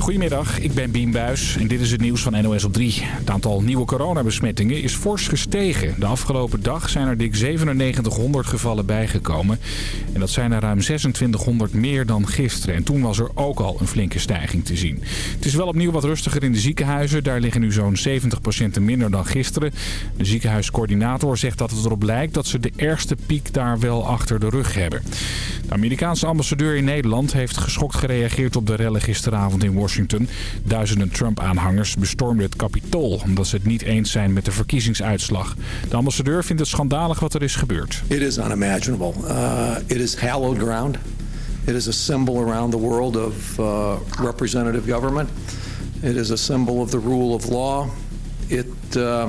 Goedemiddag, ik ben Bien Buis en dit is het nieuws van NOS op 3. Het aantal nieuwe coronabesmettingen is fors gestegen. De afgelopen dag zijn er dik 9700 gevallen bijgekomen. En dat zijn er ruim 2600 meer dan gisteren. En toen was er ook al een flinke stijging te zien. Het is wel opnieuw wat rustiger in de ziekenhuizen. Daar liggen nu zo'n 70 patiënten minder dan gisteren. De ziekenhuiscoördinator zegt dat het erop lijkt dat ze de ergste piek daar wel achter de rug hebben. De Amerikaanse ambassadeur in Nederland heeft geschokt gereageerd op de rellen gisteravond in Washington. Duizenden Trump-aanhangers bestormden het Capitool omdat ze het niet eens zijn met de verkiezingsuitslag. De ambassadeur vindt het schandalig wat er is gebeurd. It is unimaginable. Uh, it is hallowed ground. It is a symbol around the world of uh, representative government. It is a symbol of the rule of law. It, uh,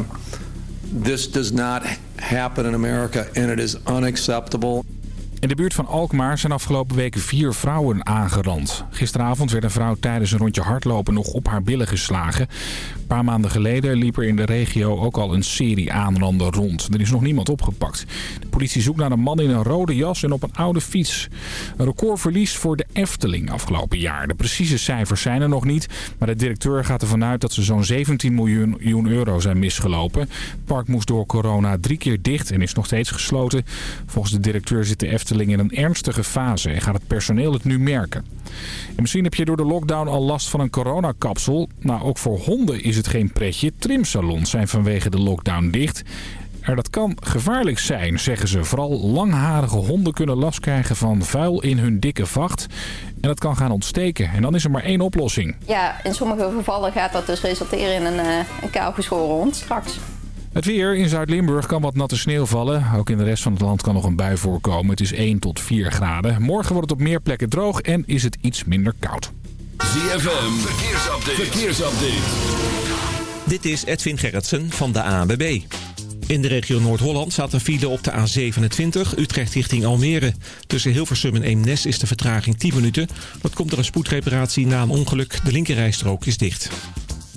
this does not happen in America and it is unacceptable. In de buurt van Alkmaar zijn afgelopen weken vier vrouwen aangerand. Gisteravond werd een vrouw tijdens een rondje hardlopen nog op haar billen geslagen. Een paar maanden geleden liep er in de regio ook al een serie aanranden rond. Er is nog niemand opgepakt. De politie zoekt naar een man in een rode jas en op een oude fiets. Een recordverlies voor de Efteling afgelopen jaar. De precieze cijfers zijn er nog niet. Maar de directeur gaat ervan uit dat ze zo'n 17 miljoen euro zijn misgelopen. Het park moest door corona drie keer dicht en is nog steeds gesloten. Volgens de directeur zit de Efteling in een ernstige fase en gaat het personeel het nu merken. En misschien heb je door de lockdown al last van een coronakapsel. Nou, ook voor honden is het geen pretje. Trimsalons zijn vanwege de lockdown dicht. Er dat kan gevaarlijk zijn, zeggen ze. Vooral langharige honden kunnen last krijgen van vuil in hun dikke vacht. En dat kan gaan ontsteken. En dan is er maar één oplossing. Ja, in sommige gevallen gaat dat dus resulteren in een, uh, een kaalgeschoren hond straks. Het weer. In Zuid-Limburg kan wat natte sneeuw vallen. Ook in de rest van het land kan nog een bui voorkomen. Het is 1 tot 4 graden. Morgen wordt het op meer plekken droog en is het iets minder koud. ZFM. Verkeersupdate. Verkeersupdate. Dit is Edwin Gerritsen van de ANWB. In de regio Noord-Holland staat een file op de A27 Utrecht richting Almere. Tussen Hilversum en Eemnes is de vertraging 10 minuten. Dat komt door een spoedreparatie na een ongeluk. De linkerrijstrook is dicht.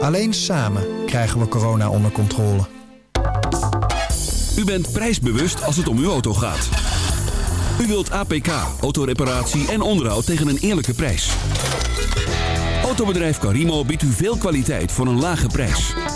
Alleen samen krijgen we corona onder controle. U bent prijsbewust als het om uw auto gaat. U wilt APK, autoreparatie en onderhoud tegen een eerlijke prijs. Autobedrijf Carimo biedt u veel kwaliteit voor een lage prijs.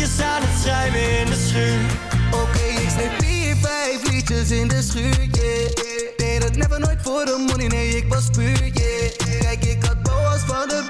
liedjes aan het schrijven in de schuur. Oké, ik sneep vier, vijf liedjes in de schuur, yeah. Deed het never nooit voor de money, nee, ik was puur, yeah. Kijk, ik had boas van de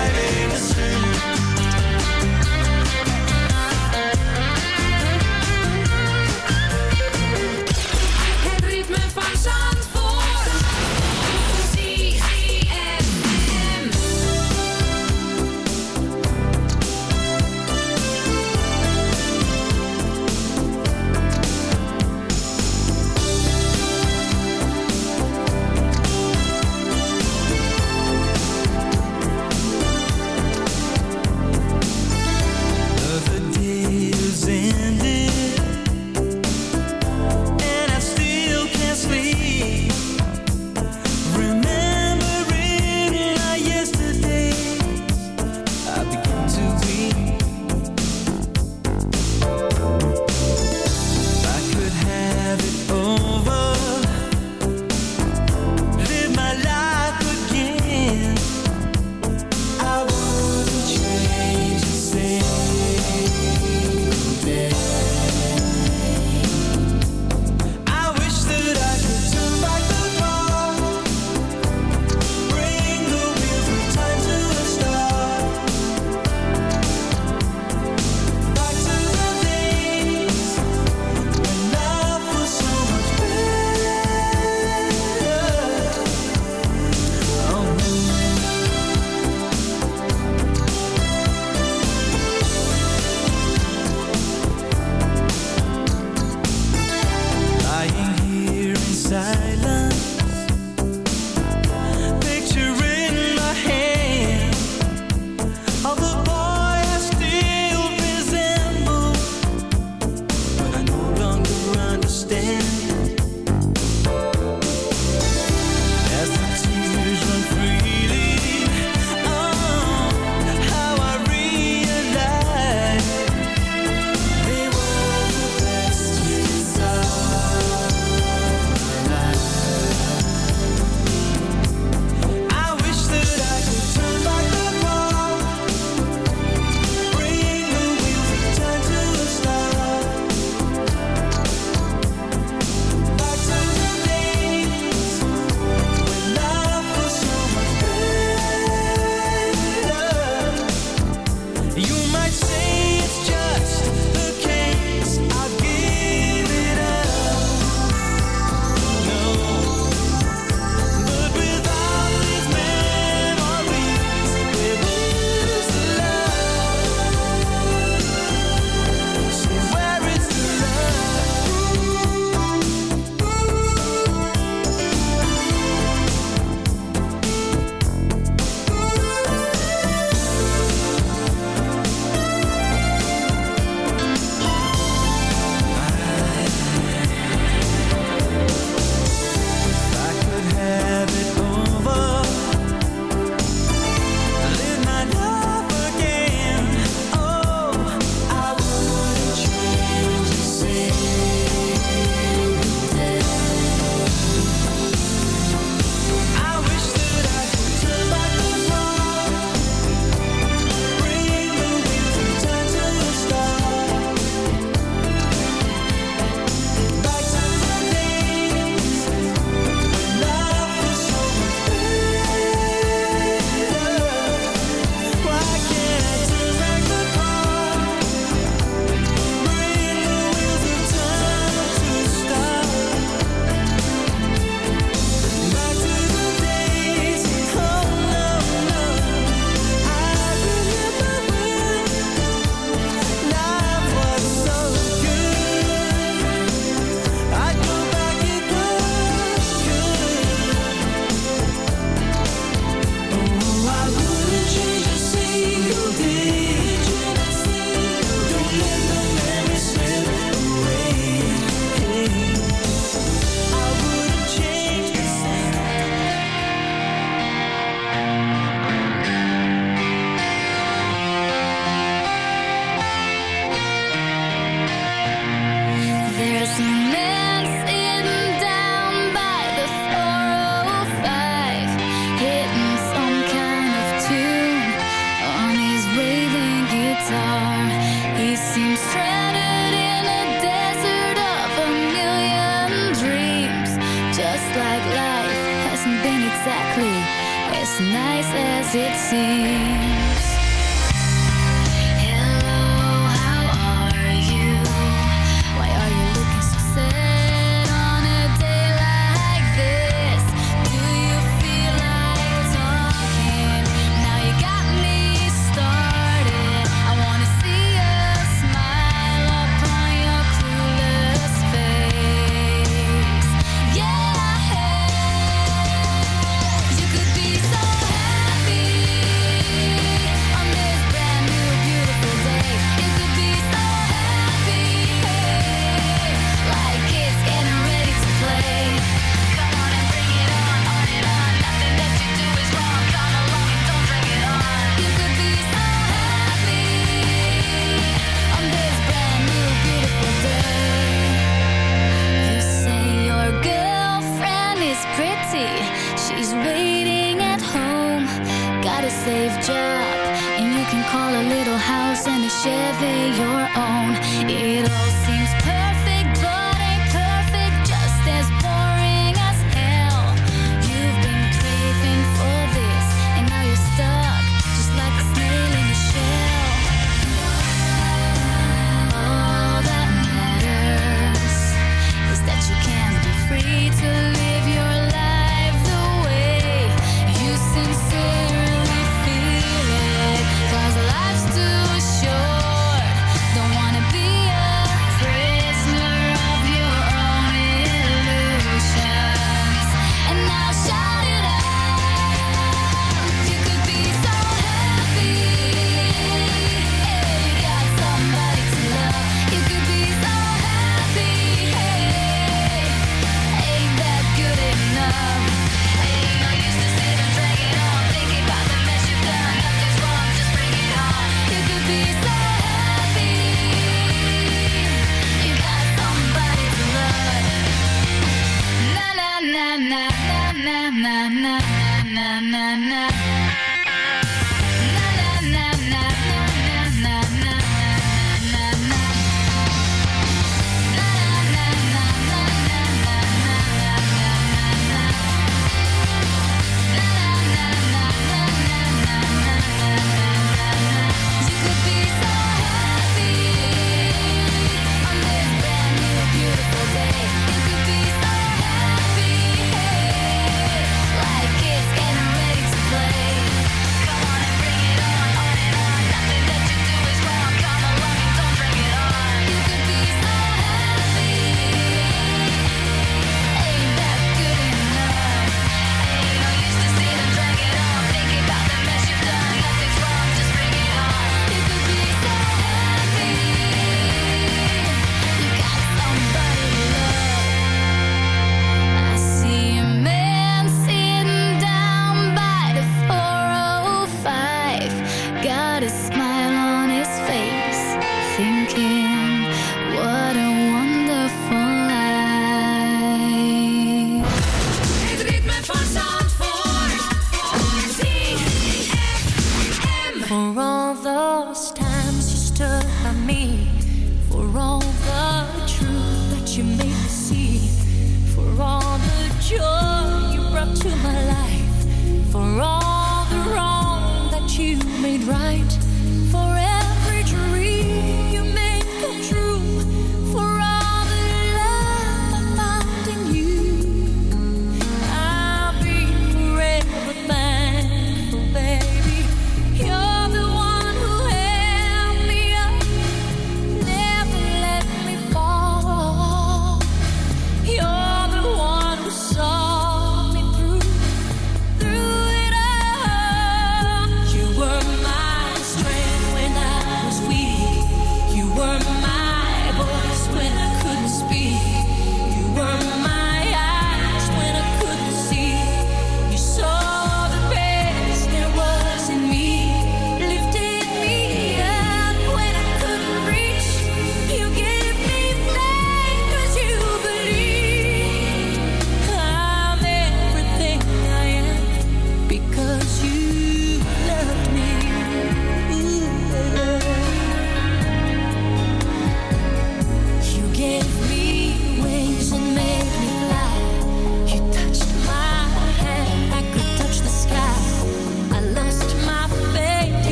driving the street.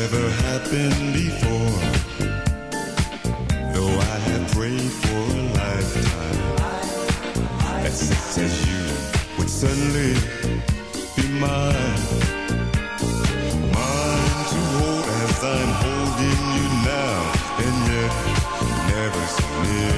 never happened before. Though I had prayed for a lifetime that such as you would suddenly be mine. Mine to hold as I'm holding you now, and yet never so near.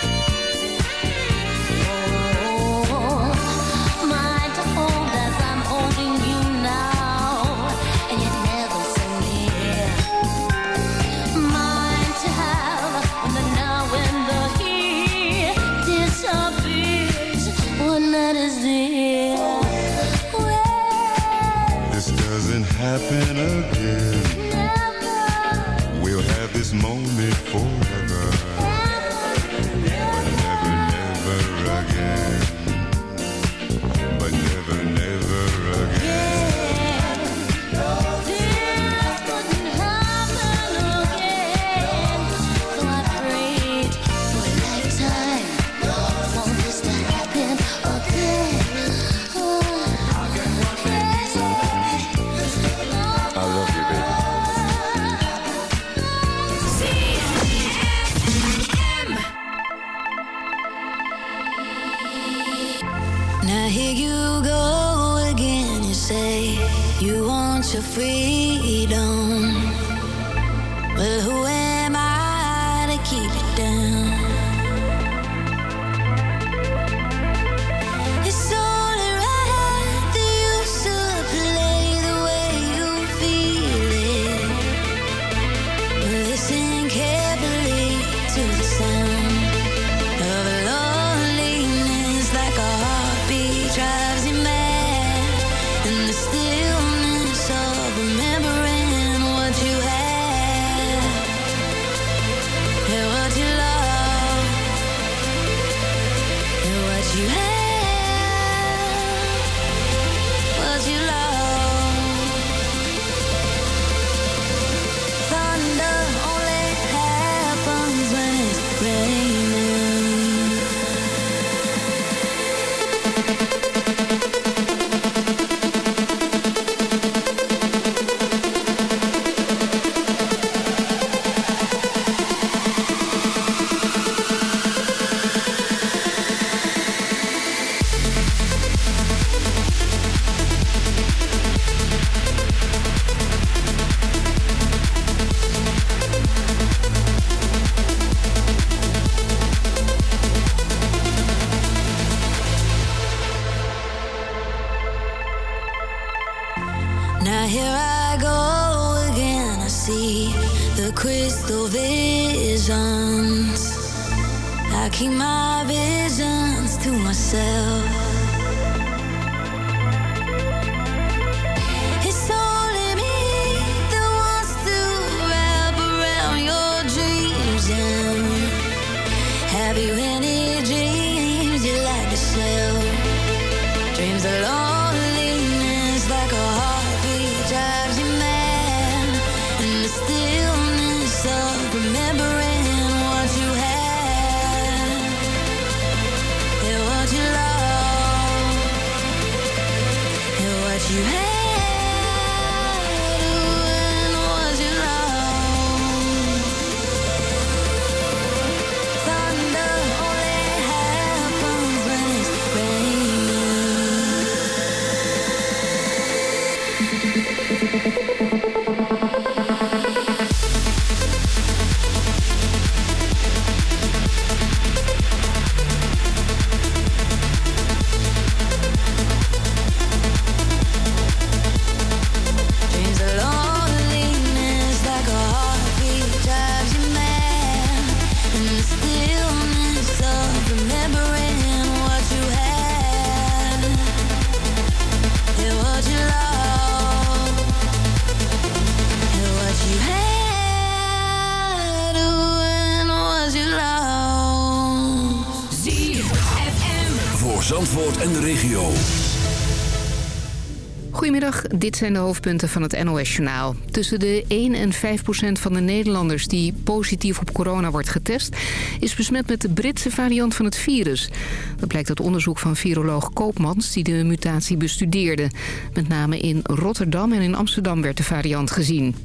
Dit zijn de hoofdpunten van het NOS-journaal. Tussen de 1 en 5 procent van de Nederlanders die positief op corona wordt getest... is besmet met de Britse variant van het virus. Dat blijkt uit onderzoek van viroloog Koopmans die de mutatie bestudeerde. Met name in Rotterdam en in Amsterdam werd de variant gezien.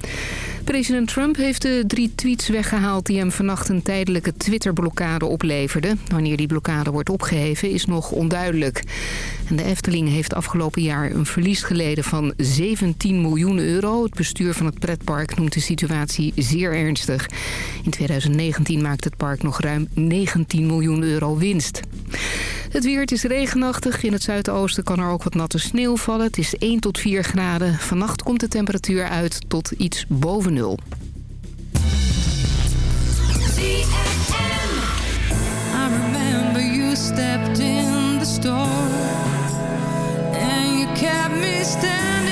President Trump heeft de drie tweets weggehaald die hem vannacht een tijdelijke Twitter-blokkade opleverden. Wanneer die blokkade wordt opgeheven is nog onduidelijk. En de Efteling heeft afgelopen jaar een verlies geleden van 17 miljoen euro. Het bestuur van het pretpark noemt de situatie zeer ernstig. In 2019 maakt het park nog ruim 19 miljoen euro winst. Het weer, het is regenachtig. In het zuidoosten kan er ook wat natte sneeuw vallen. Het is 1 tot 4 graden. Vannacht komt de temperatuur uit tot iets boven nul. I remember you stepped in the store and you kept me standing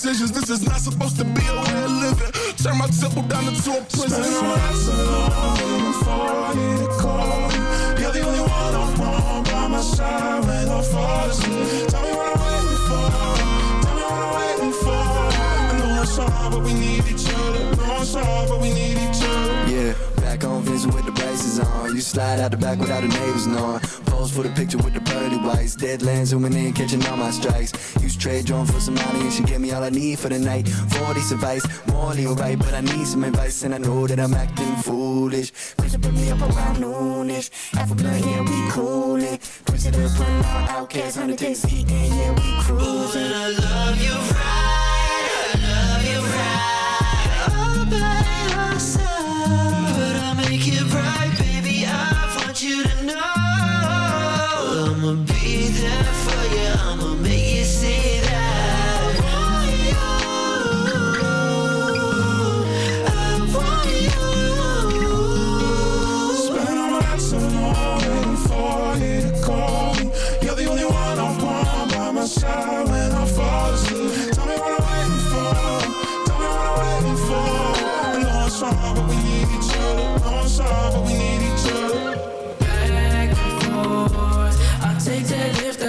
decisions. This is not supposed to be a way of living. Turn my temple down into a prison. Spend my life so long before I need a call. You're the only one I want by my side when I fall asleep. Tell me what I'm waiting for. Tell me what I'm waiting for. I know it's hard, but we need each other. know it's hard, but we need each other. Yeah, back on Vincent with the on. You slide out the back without the neighbors knowing. Pose for the picture with the pearly whites. Deadlands zooming in, catching all my strikes. Use trade drone for some money and she gave me all I need for the night. 40 advice, morally alright, but I need some advice and I know that I'm acting foolish. It, put me up around noonish. Half a blunt, yeah, we coolin'. Push it up, run out, outcast, 100 days eating, yeah, we cruising. I love you right,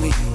me.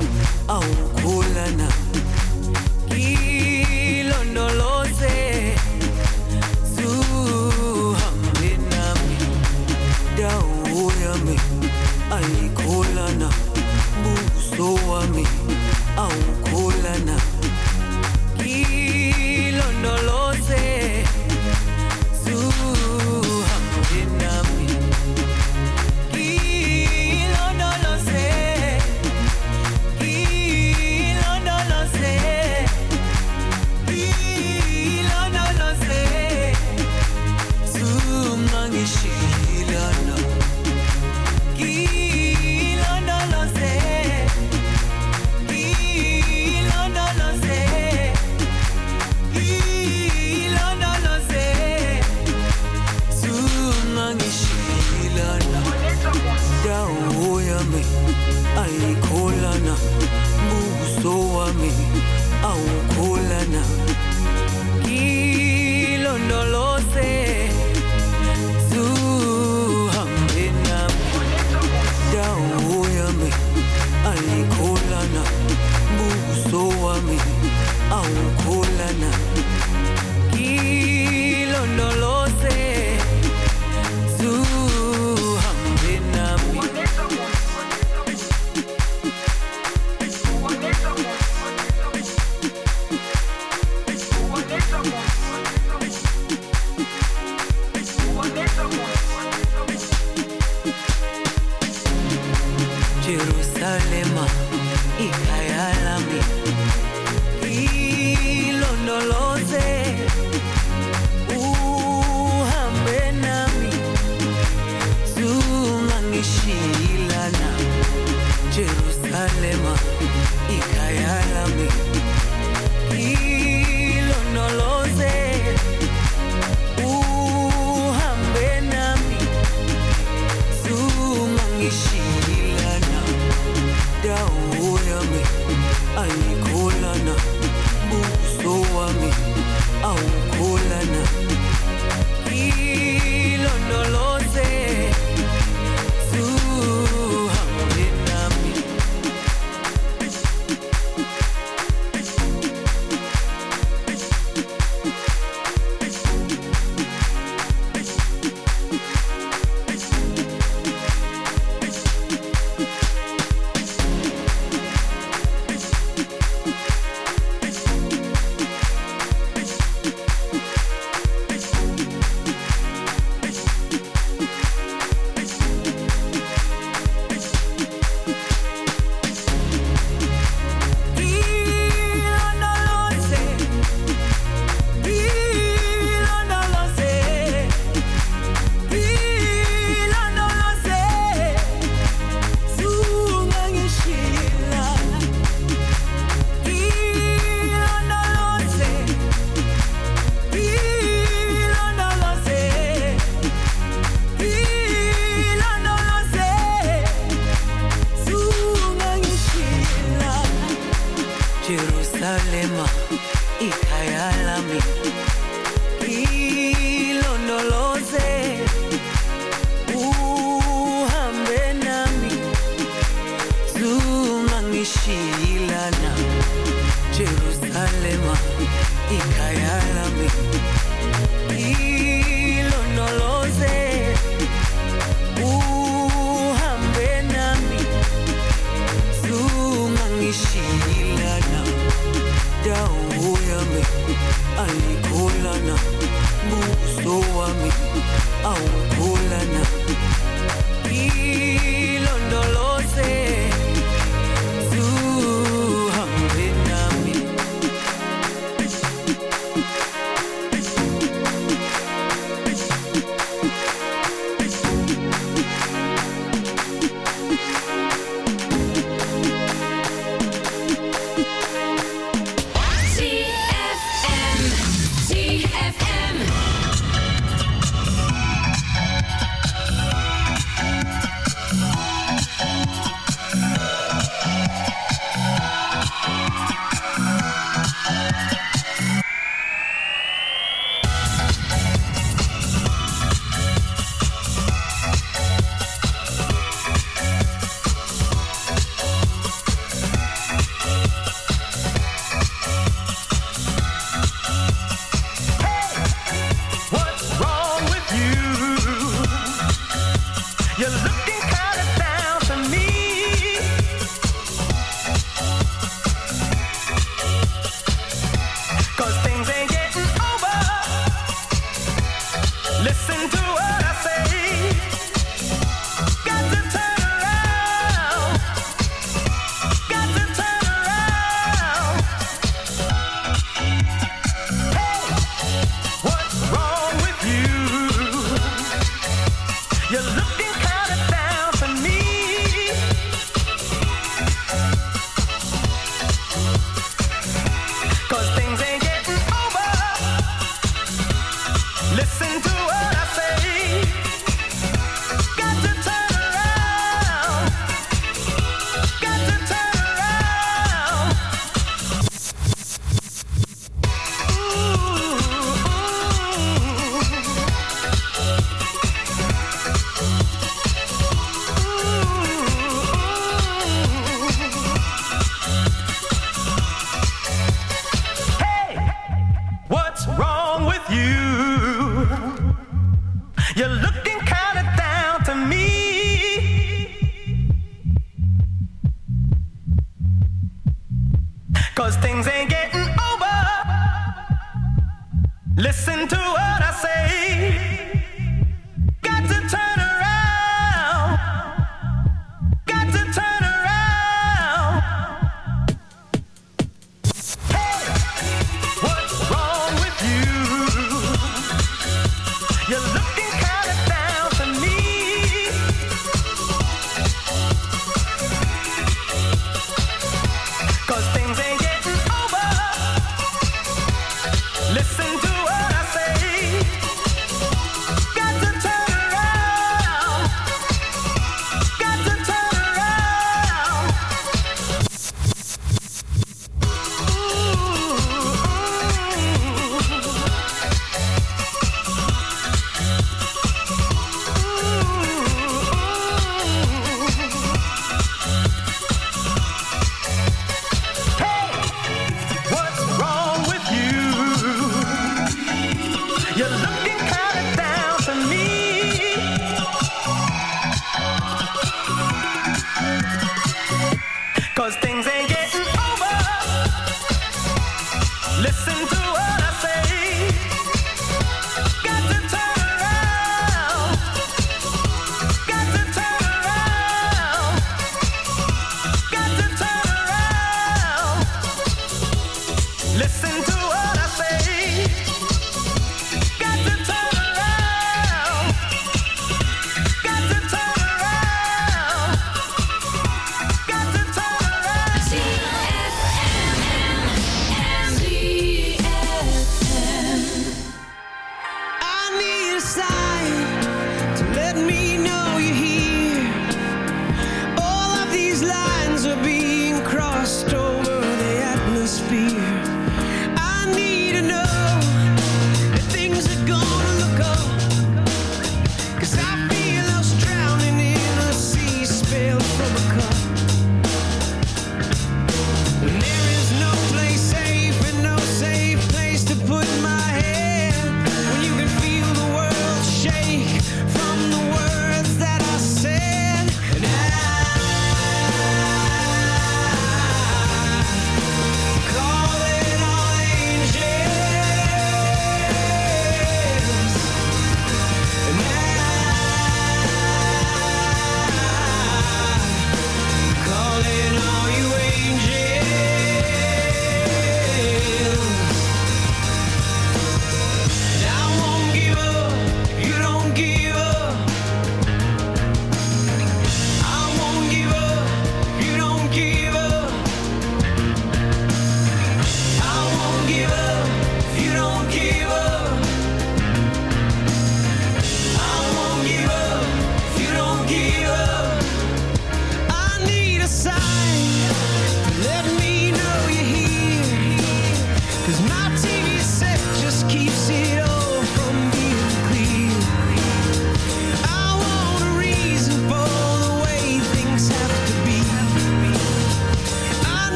ikayarami. Ilonoloze uhambe nami. Sungangishilana dawo yami. Ayikholana buso wami. Awukholana ilonoloze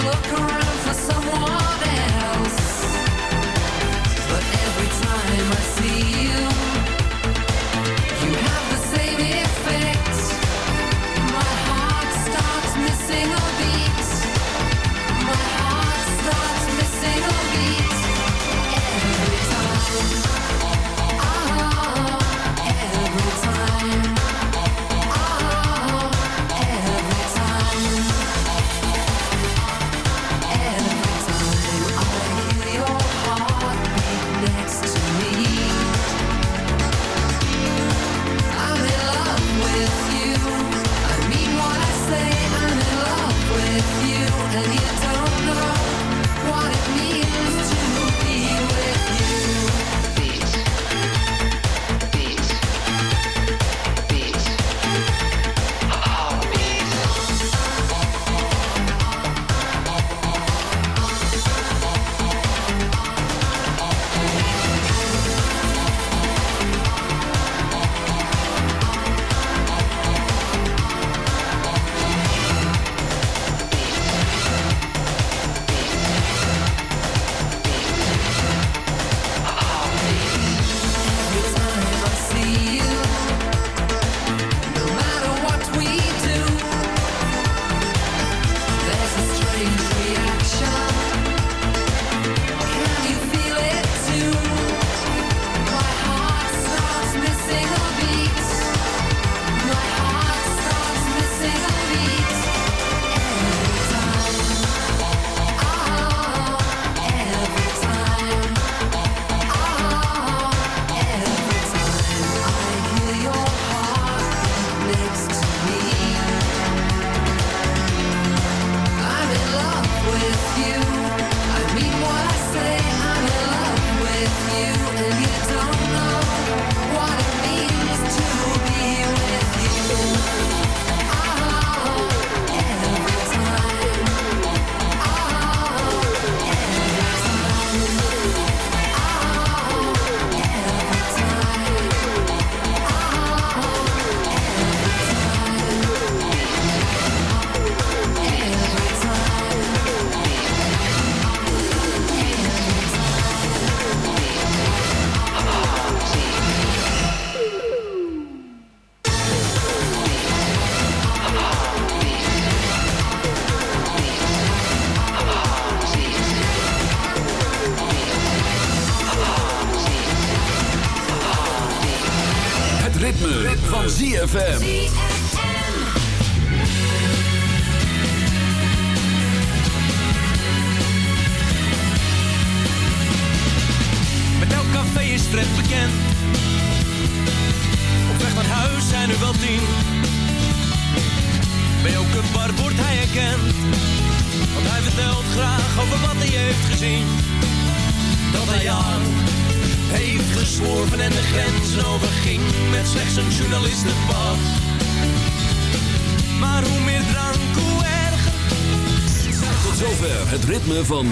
look around.